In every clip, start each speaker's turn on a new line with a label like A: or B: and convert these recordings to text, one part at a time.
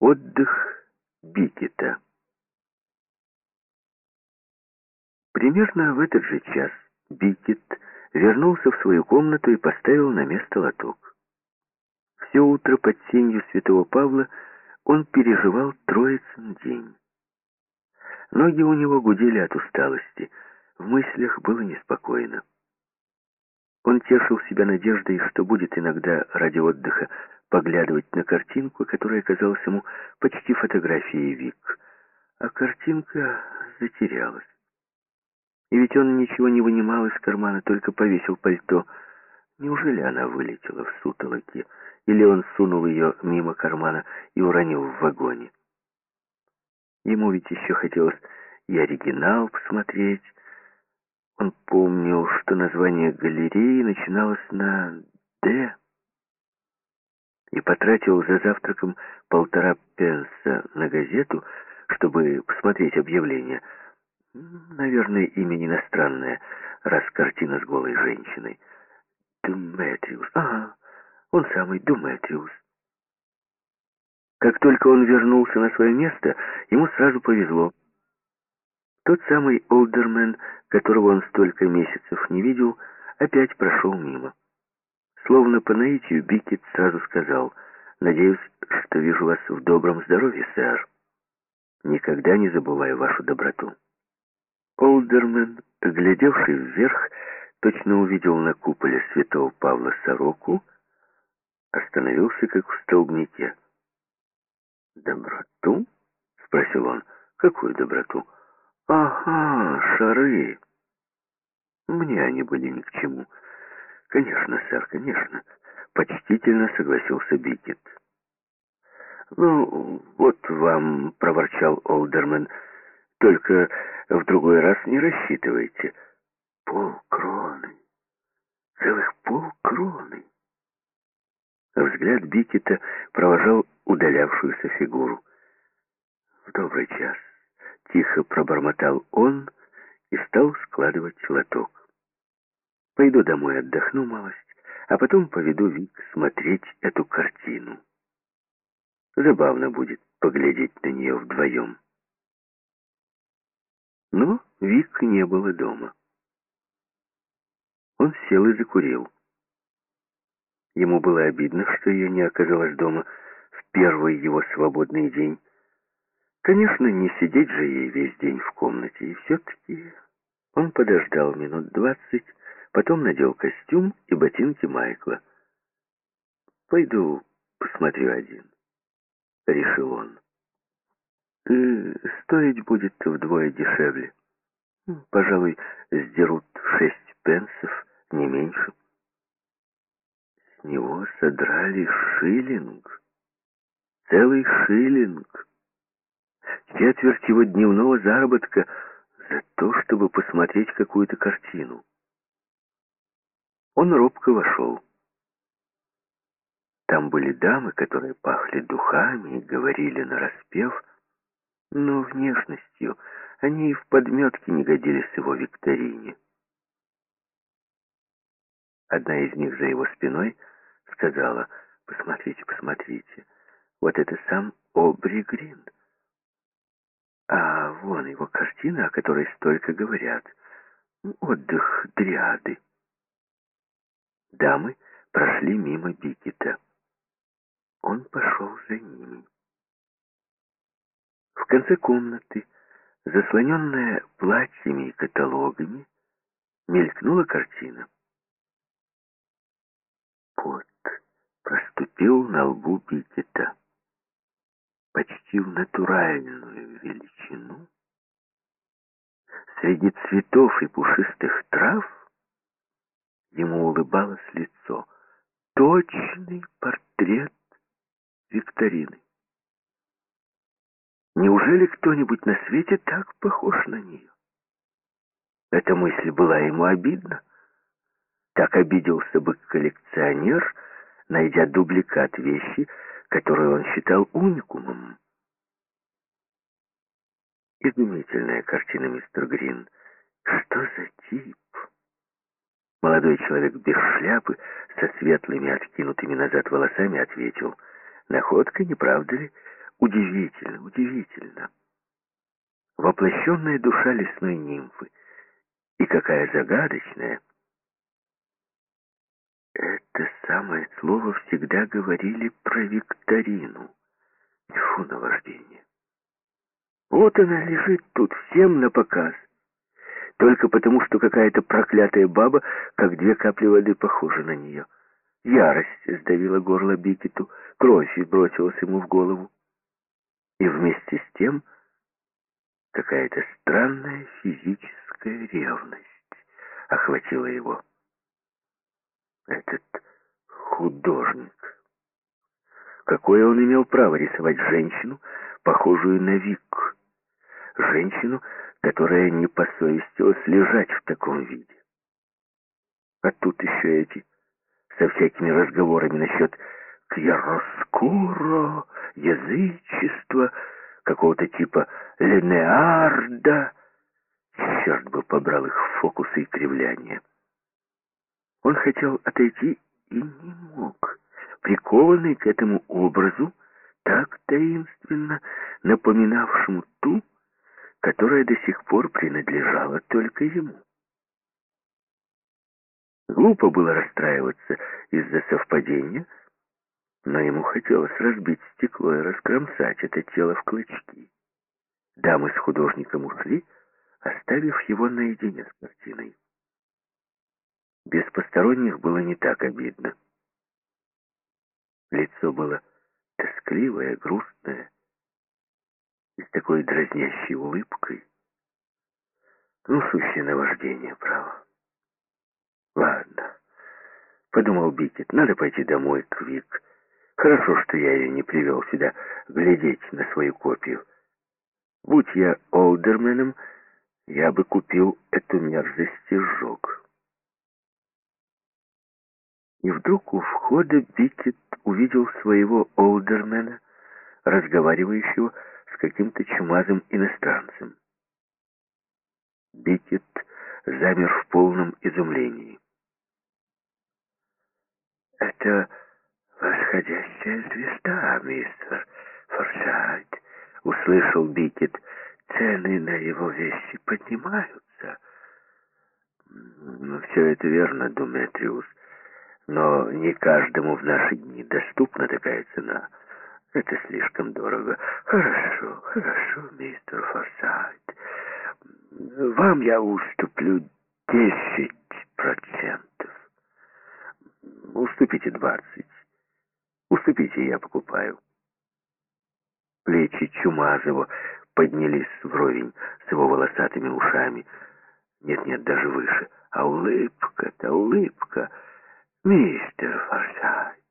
A: Отдых Бикета. Примерно в этот же час Бикет вернулся в свою комнату и поставил на место лоток. Все утро под сенью святого Павла он переживал Троицын день. Ноги у него гудели от усталости, в мыслях было неспокойно. Он тешил себя надеждой, что будет иногда ради отдыха поглядывать на картинку, которая казалась ему почти фотографией Вик. А картинка затерялась. И ведь он ничего не вынимал из кармана, только повесил пальто. Неужели она вылетела в сутолоке? Или он сунул ее мимо кармана и уронил в вагоне? Ему ведь еще хотелось и оригинал посмотреть. Он помнил, что название галереи начиналось на «Д», и потратил за завтраком полтора пенса на газету, чтобы посмотреть объявление. Наверное, имя иностранное, раз картина с голой женщиной. Думетриус. Ага, он самый Думетриус. Как только он вернулся на свое место, ему сразу повезло. Тот самый олдермен, которого он столько месяцев не видел, опять прошел мимо. Словно по наитию Бикет сразу сказал, «Надеюсь, что вижу вас в добром здоровье, сэр. Никогда не забываю вашу доброту». Олдермен, глядевший вверх, точно увидел на куполе святого Павла сороку, остановился как в столбнике. «Доброту?» — спросил он. «Какую доброту?» «Ага, шары. Мне они были ни к чему». «Конечно, сэр, конечно», — почтительно согласился Бикет. «Ну, вот вам», — проворчал Олдермен, — «только в другой раз не рассчитывайте». «Полкроны! Целых полкроны!» Взгляд Бикета провожал удалявшуюся фигуру. «В добрый час», — тихо пробормотал он и стал складывать лоток. Пойду домой, отдохну малость, а потом поведу Вик смотреть эту картину. Забавно будет поглядеть на нее вдвоем. Но Вик не было дома. Он сел и закурил. Ему было обидно, что ее не оказалось дома в первый его свободный день. Конечно, не сидеть же ей весь день в комнате, и все-таки он подождал минут двадцать, Потом надел костюм и ботинки Майкла. «Пойду посмотрю один», — решил он. «И стоить будет вдвое дешевле. Пожалуй, сдерут шесть пенсов, не меньше». С него содрали шиллинг. Целый шиллинг. Четверть его дневного заработка за то, чтобы посмотреть какую-то картину. Он робко вошел. Там были дамы, которые пахли духами и говорили нараспев, но внешностью они и в подметке не годились его викторине. Одна из них за его спиной сказала, «Посмотрите, посмотрите, вот это сам Обри Грин. А вон его картина, о которой столько говорят. Отдых дриады». Дамы прошли мимо Бикета. Он пошел за ними. В конце комнаты, заслоненная платьями и каталогами, мелькнула картина. Пот проступил на лбу Бикета. Почти в натуральную величину. Среди цветов и пушистых трав Ему улыбалось лицо. Точный портрет Викторины. Неужели кто-нибудь на свете так похож на нее? Эта мысль была ему обидна. Так обиделся бы коллекционер, найдя дубликат вещи, которую он считал уникумом. Изумительная картина, мистер Грин. Что за тип? Молодой человек без шляпы, со светлыми, откинутыми назад волосами, ответил, «Находка, не правда ли? Удивительно, удивительно. Воплощенная душа лесной нимфы. И какая загадочная. Это самое слово всегда говорили про Викторину. Тьфу, наваждение. Вот она лежит тут всем на показ. Только потому, что какая-то проклятая баба, как две капли воды, похожа на нее. Ярость сдавила горло Бикету, кровь бросилась ему в голову. И вместе с тем какая-то странная физическая ревность охватила его. Этот художник. Какое он имел право рисовать женщину, похожую на Вик? Женщину, которая не посовестилась лежать в таком виде. А тут еще эти со всякими разговорами насчет кьяроскуро, язычества, какого-то типа Ленеарда. Черт бы побрал их фокусы и кривляния. Он хотел отойти и не мог, прикованный к этому образу, так таинственно напоминавшему ту, которая до сих пор принадлежала только ему. Глупо было расстраиваться из-за совпадения, но ему хотелось разбить стекло и раскромсать это тело в клочки. Дамы с художником ушли, оставив его наедине с картиной. Без посторонних было не так обидно. Лицо было тоскливое, грустное, с такой дразнящей улыбкой. Ну, сущее наваждение, право. Ладно, подумал Бикет, надо пойти домой к Вик. Хорошо, что я ее не привел сюда глядеть на свою копию. Будь я олдерменом, я бы купил эту мерзость и сжег. И вдруг у входа Бикет увидел своего олдермена, разговаривающего с каким-то чумазым иностранцем. Бикет замер в полном изумлении. «Это восходящая звезда, мистер Форсайт», — услышал Бикет. «Цены на его вещи поднимаются». «Ну, все это верно, Думетриус, но не каждому в наши дни доступна такая цена. Это слишком дорого. Хорошо, хорошо, мистер Форсайт. Вам я уступлю десять процентов. Уступите двадцать. Уступите, я покупаю. Плечи Чумазова поднялись вровень с его волосатыми ушами. Нет-нет, даже выше. А улыбка-то, улыбка. Мистер Форсайт,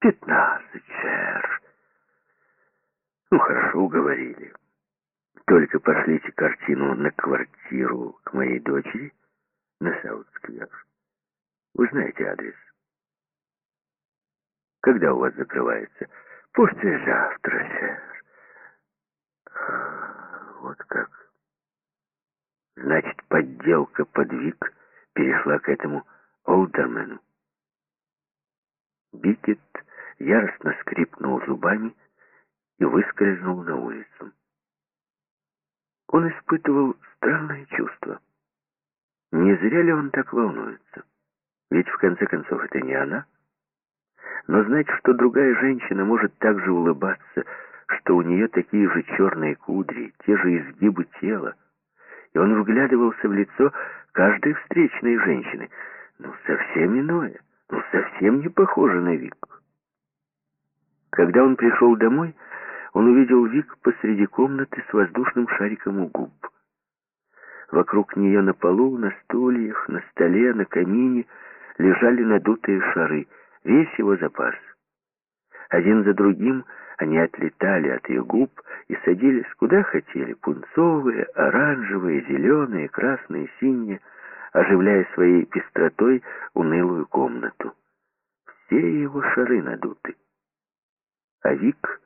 A: пятнадцать, сэр. Ну, хорошо, уговорили. Только пошлите картину на квартиру к моей дочери на Саут-сквер. Вы знаете адрес. Когда у вас закрывается? Послезавтра, сэр. Вот как. Значит, подделка под Вик перешла к этому Олдермену. Бикет яростно скрипнул зубами и выскользнул на улицу. Он испытывал странное чувство. Не зря ли он так волнуется? Ведь в конце концов это не она. Но знать, что другая женщина может так же улыбаться, что у нее такие же черные кудри, те же изгибы тела, и он вглядывался в лицо каждой встречной женщины, ну, совсем иное, ну, совсем не похоже на Вик. Когда он пришел домой, он увидел Вик посреди комнаты с воздушным шариком у губ. Вокруг нее на полу, на стульях, на столе, на камине лежали надутые шары, весь его запас. Один за другим они отлетали от ее губ и садились куда хотели, пунцовые, оранжевые, зеленые, красные, синие, оживляя своей пестротой унылую комнату. Все его шары надуты. А Вик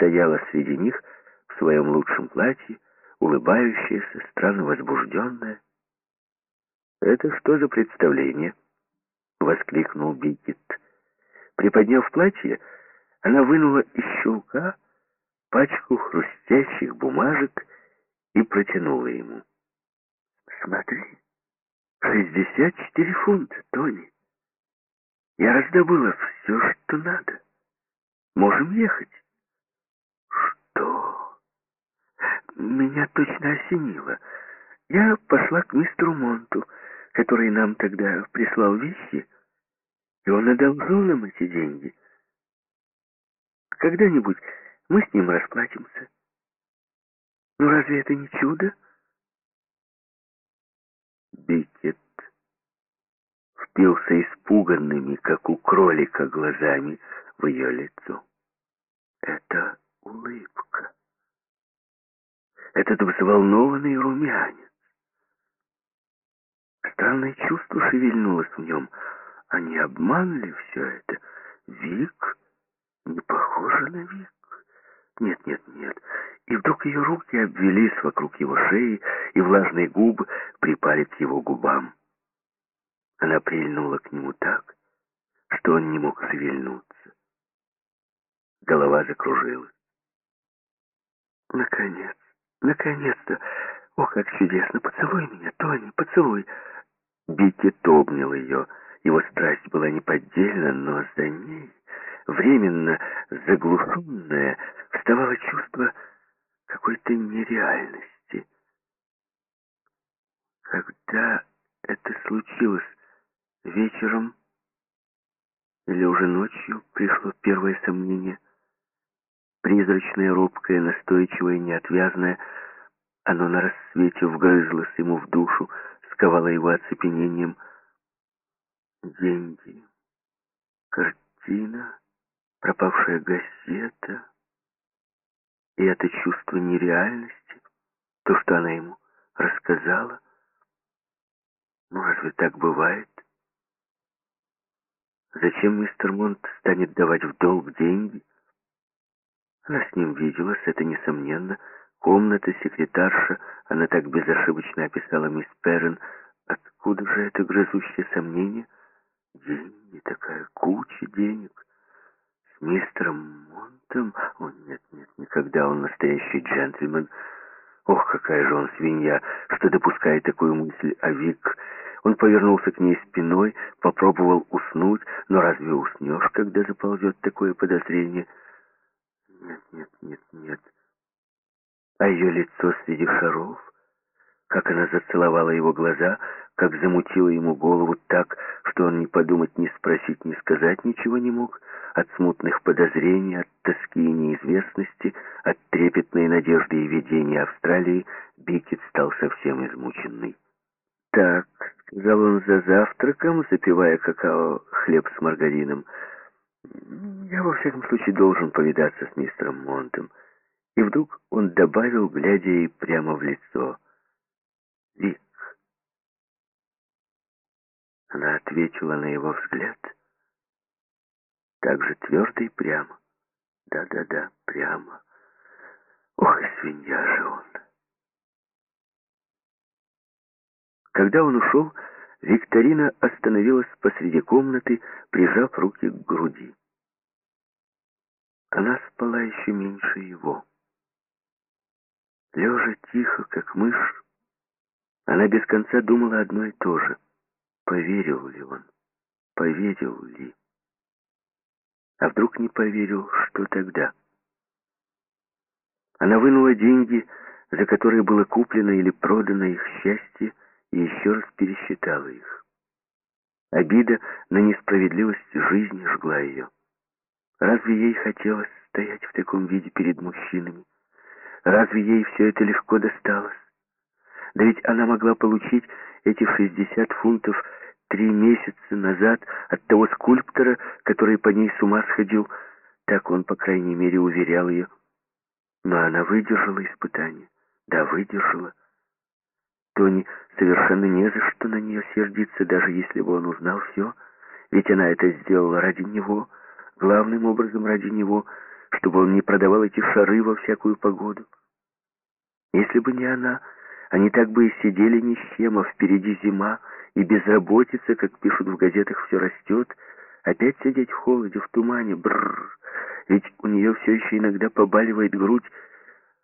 A: стояла среди них в своем лучшем платье, улыбающаяся, странно возбужденная. «Это что за представление?» — воскликнул Бикет. Приподняв платье, она вынула из щелка пачку хрустящих бумажек и протянула ему. «Смотри, 64 фунта, Тони. Я раздобыла все, что надо. Можем ехать». «Что?» Меня точно осенило. Я пошла к мистеру Монту, который нам тогда прислал вещи, и он одолжил нам эти деньги. Когда-нибудь мы с ним расплатимся. Ну разве это не чудо? Бикет впился испуганными, как у кролика, глазами в ее лицо. Это улыбка. Этот взволнованный румянец. Странное чувство шевельнулось в нем. Они обманли все это. Вик не похожа на Вик. Нет, нет, нет. И вдруг ее руки обвелись вокруг его шеи, и влажные губы припали к его губам. Она прильнула к нему так, что он не мог шевельнуться. Голова закружилась. Наконец, наконец-то! О, как чудесно! Поцелуй меня, Тони, поцелуй! Бикет обнял ее. Его страсть была неподдельна, но за ней, временно заглушенная, вставало чувство какой-то нереальности. Когда это случилось? Вечером или уже ночью пришло первое сомнение. Призрачное, робкое, настойчивое, неотвязное, оно на рассвете вгрызлось ему в душу, сковало его оцепенением. Деньги, картина, пропавшая газета и это чувство нереальности, то, что она ему рассказала. Ну, разве так бывает? Зачем мистер Монт станет давать в долг деньги? Она с ним виделась, это несомненно, Комната, секретарша, она так безошибочно описала мисс Перрен. Откуда же это грызущее сомнение? Деньги, такая куча денег. С мистером Монтом? О, нет, нет, никогда он настоящий джентльмен. Ох, какая же он свинья, что допускает такую мысль о Вик. Он повернулся к ней спиной, попробовал уснуть, но разве уснешь, когда заползет такое подозрение? Нет, нет, нет, нет а ее лицо среди шаров, как она зацеловала его глаза, как замутила ему голову так, что он ни подумать, ни спросить, ни сказать ничего не мог, от смутных подозрений, от тоски и неизвестности, от трепетной надежды и видения Австралии, Бикет стал совсем измученный. «Так», — сказал он за завтраком, запивая какао хлеб с маргарином, — «я во всяком случае должен повидаться с мистером Монтом». И вдруг он добавил, глядя ей прямо в лицо. «Вик». Она ответила на его взгляд. Так же твердо и прямо. Да-да-да, прямо. Ох, и свинья же он. Когда он ушел, Викторина остановилась посреди комнаты, прижав руки к груди. Она спала еще меньше его. Лежа тихо, как мышь, она без конца думала одно и то же. Поверил ли он? Поверил ли? А вдруг не поверил, что тогда? Она вынула деньги, за которые было куплено или продано их счастье, и еще раз пересчитала их. Обида на несправедливость жизни жгла ее. Разве ей хотелось стоять в таком виде перед мужчинами? Разве ей все это легко досталось? Да ведь она могла получить эти 60 фунтов три месяца назад от того скульптора, который по ней с ума сходил. Так он, по крайней мере, уверял ее. Но она выдержала испытание. Да, выдержала. Тони совершенно не за что на нее сердиться, даже если бы он узнал все. Ведь она это сделала ради него, главным образом ради него — чтобы он не продавал эти шары во всякую погоду. Если бы не она, они так бы и сидели ни с чем, а впереди зима, и безработица, как пишут в газетах, все растет, опять сидеть в холоде, в тумане, бррр. Ведь у нее все еще иногда побаливает грудь,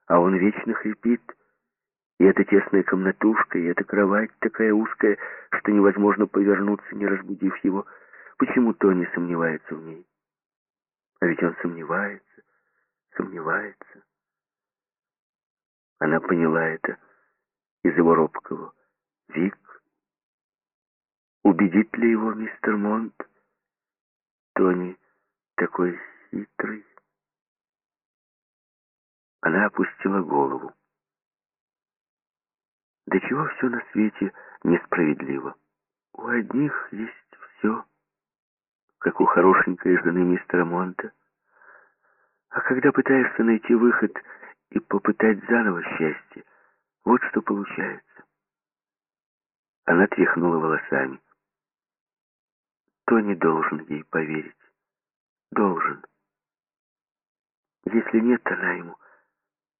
A: а он вечно хрипит. И эта тесная комнатушка, и эта кровать такая узкая, что невозможно повернуться, не разбудив его. Почему Тони сомневается в ней? А ведь он сомневается, сомневается. Она поняла это из его робкого. Вик, убедит ли его мистер Монт? Тони такой хитрый. Она опустила голову. До чего все на свете несправедливо? У одних есть все, как у хорошенькой жены мистера Монта. А когда пытаешься найти выход и попытать заново счастье, вот что получается. Она тряхнула волосами. Тони должен ей поверить. Должен. Если нет, она ему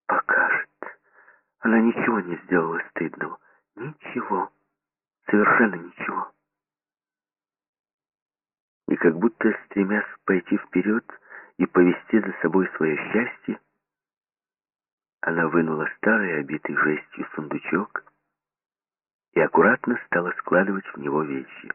A: покажет. Она ничего не сделала стыдного. Ничего. Совершенно ничего. И как будто стремясь пойти вперед и повести за собой свое счастье, она вынула старый, обитый жестью сундучок и аккуратно стала складывать в него вещи.